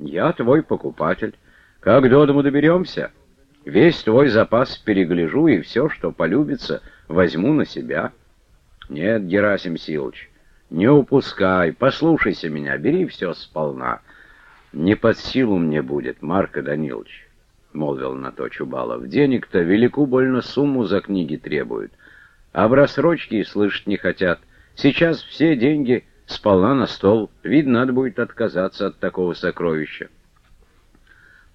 Я твой покупатель. Как до дому доберемся, весь твой запас перегляжу, и все, что полюбится, возьму на себя. Нет, Герасим Силыч, не упускай, послушайся меня, бери все сполна. Не под силу мне будет, Марко Данилович, — молвил на то Чубалов. Денег-то велику больно сумму за книги требуют, а в рассрочке и слышать не хотят. Сейчас все деньги сполна на стол, видно, надо будет отказаться от такого сокровища.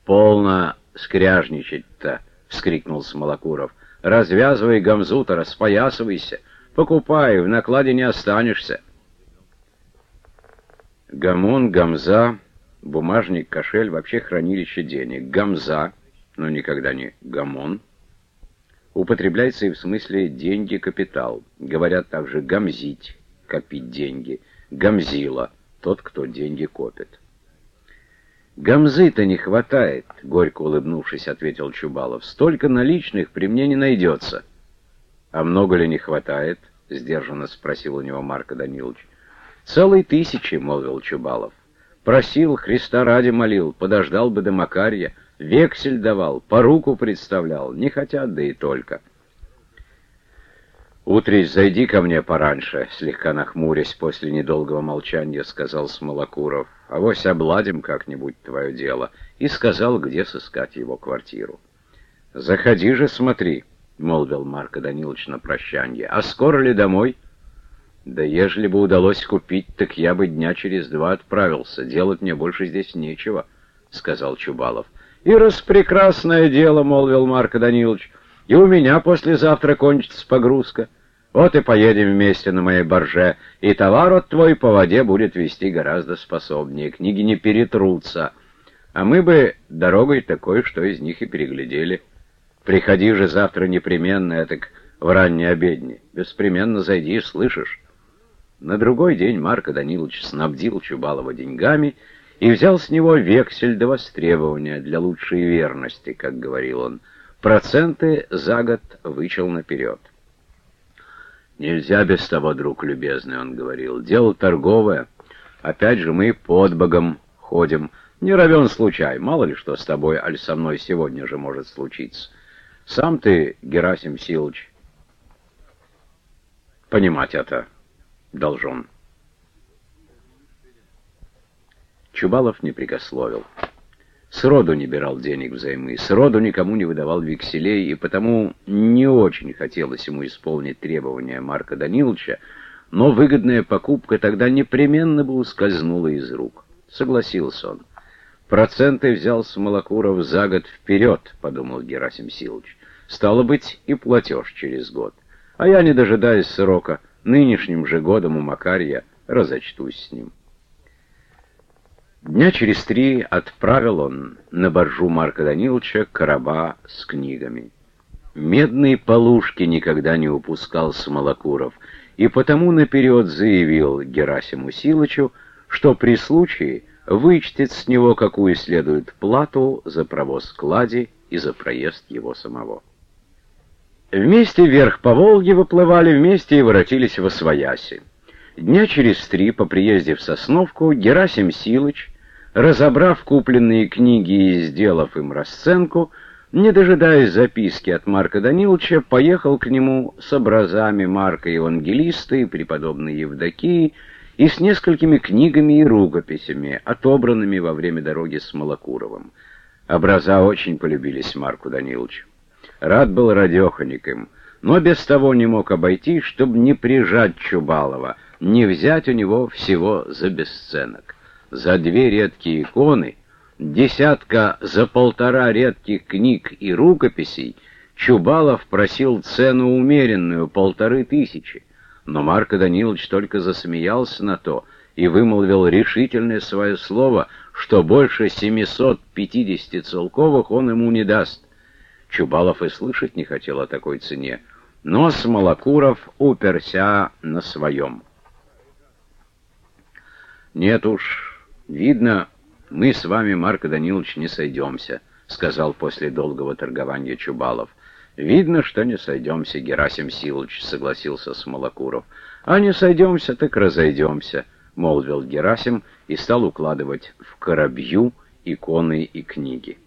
«Полно скряжничать-то!» — вскрикнул Смолокуров. «Развязывай гамзу-то, распоясывайся, покупай, в накладе не останешься». Гамон, гамза, бумажник, кошель, вообще хранилище денег. Гамза, но никогда не гамон, употребляется и в смысле деньги, капитал. Говорят также гамзить, копить деньги, гамзила, тот, кто деньги копит. «Гамзы-то не хватает», — горько улыбнувшись, ответил Чубалов. «Столько наличных при мне не найдется». «А много ли не хватает?» — сдержанно спросил у него Марко Данилович. «Целой тысячи», — молвил Чубалов. «Просил, Христа ради молил, подождал бы до Макарья, вексель давал, по руку представлял, не хотят, да и только». «Утрись, зайди ко мне пораньше», — слегка нахмурясь после недолгого молчания, сказал Смолокуров. «Авось обладим как-нибудь твое дело», и сказал, где сыскать его квартиру. «Заходи же, смотри», — молвил Марко Данилович на прощанье. «А скоро ли домой?» «Да ежели бы удалось купить, так я бы дня через два отправился. Делать мне больше здесь нечего», — сказал Чубалов. «И распрекрасное дело», — молвил Марко Данилович. «И у меня послезавтра кончится погрузка». Вот и поедем вместе на моей барже, и товар от твой по воде будет вести гораздо способнее, книги не перетрутся. А мы бы дорогой такой, что из них и переглядели. Приходи же завтра непременно, так в ранней обедне. Беспременно зайди, слышишь? На другой день Марко Данилович снабдил Чубалова деньгами и взял с него вексель до востребования для лучшей верности, как говорил он. Проценты за год вычел наперед. «Нельзя без того, друг любезный», — он говорил. «Дело торговое. Опять же мы под Богом ходим. Не равен случай. Мало ли что с тобой, аль со мной сегодня же может случиться. Сам ты, Герасим Силыч, понимать это должен». Чубалов не прикословил. Сроду не брал денег взаймы, сроду никому не выдавал векселей, и потому не очень хотелось ему исполнить требования Марка Даниловича, но выгодная покупка тогда непременно бы ускользнула из рук. Согласился он. «Проценты взял с Малакуров за год вперед», — подумал Герасим Силыч. «Стало быть, и платеж через год. А я, не дожидаясь срока, нынешним же годом у Макарья разочтусь с ним». Дня через три отправил он на боржу Марка Даниловича короба с книгами. Медные полушки никогда не упускал Смолокуров, и потому наперед заявил Герасиму Силычу, что при случае вычтет с него какую следует плату за провоз клади и за проезд его самого. Вместе вверх по Волге выплывали, вместе и воротились во Свояси. Дня через три по приезде в Сосновку Герасим Силыч Разобрав купленные книги и сделав им расценку, не дожидаясь записки от Марка Даниловича, поехал к нему с образами Марка Евангелиста и преподобной Евдокии и с несколькими книгами и рукописями, отобранными во время дороги с Малокуровым. Образа очень полюбились Марку Даниловичу. Рад был радеханик но без того не мог обойти, чтобы не прижать Чубалова, не взять у него всего за бесценок за две редкие иконы, десятка за полтора редких книг и рукописей, Чубалов просил цену умеренную, полторы тысячи. Но Марко Данилович только засмеялся на то и вымолвил решительное свое слово, что больше 750 целковых он ему не даст. Чубалов и слышать не хотел о такой цене, но Смолокуров уперся на своем. «Нет уж, «Видно, мы с вами, Марко Данилович, не сойдемся», — сказал после долгого торгования Чубалов. «Видно, что не сойдемся, Герасим Силыч», — согласился Смолокуров. «А не сойдемся, так разойдемся», — молвил Герасим и стал укладывать в коробью иконы и книги.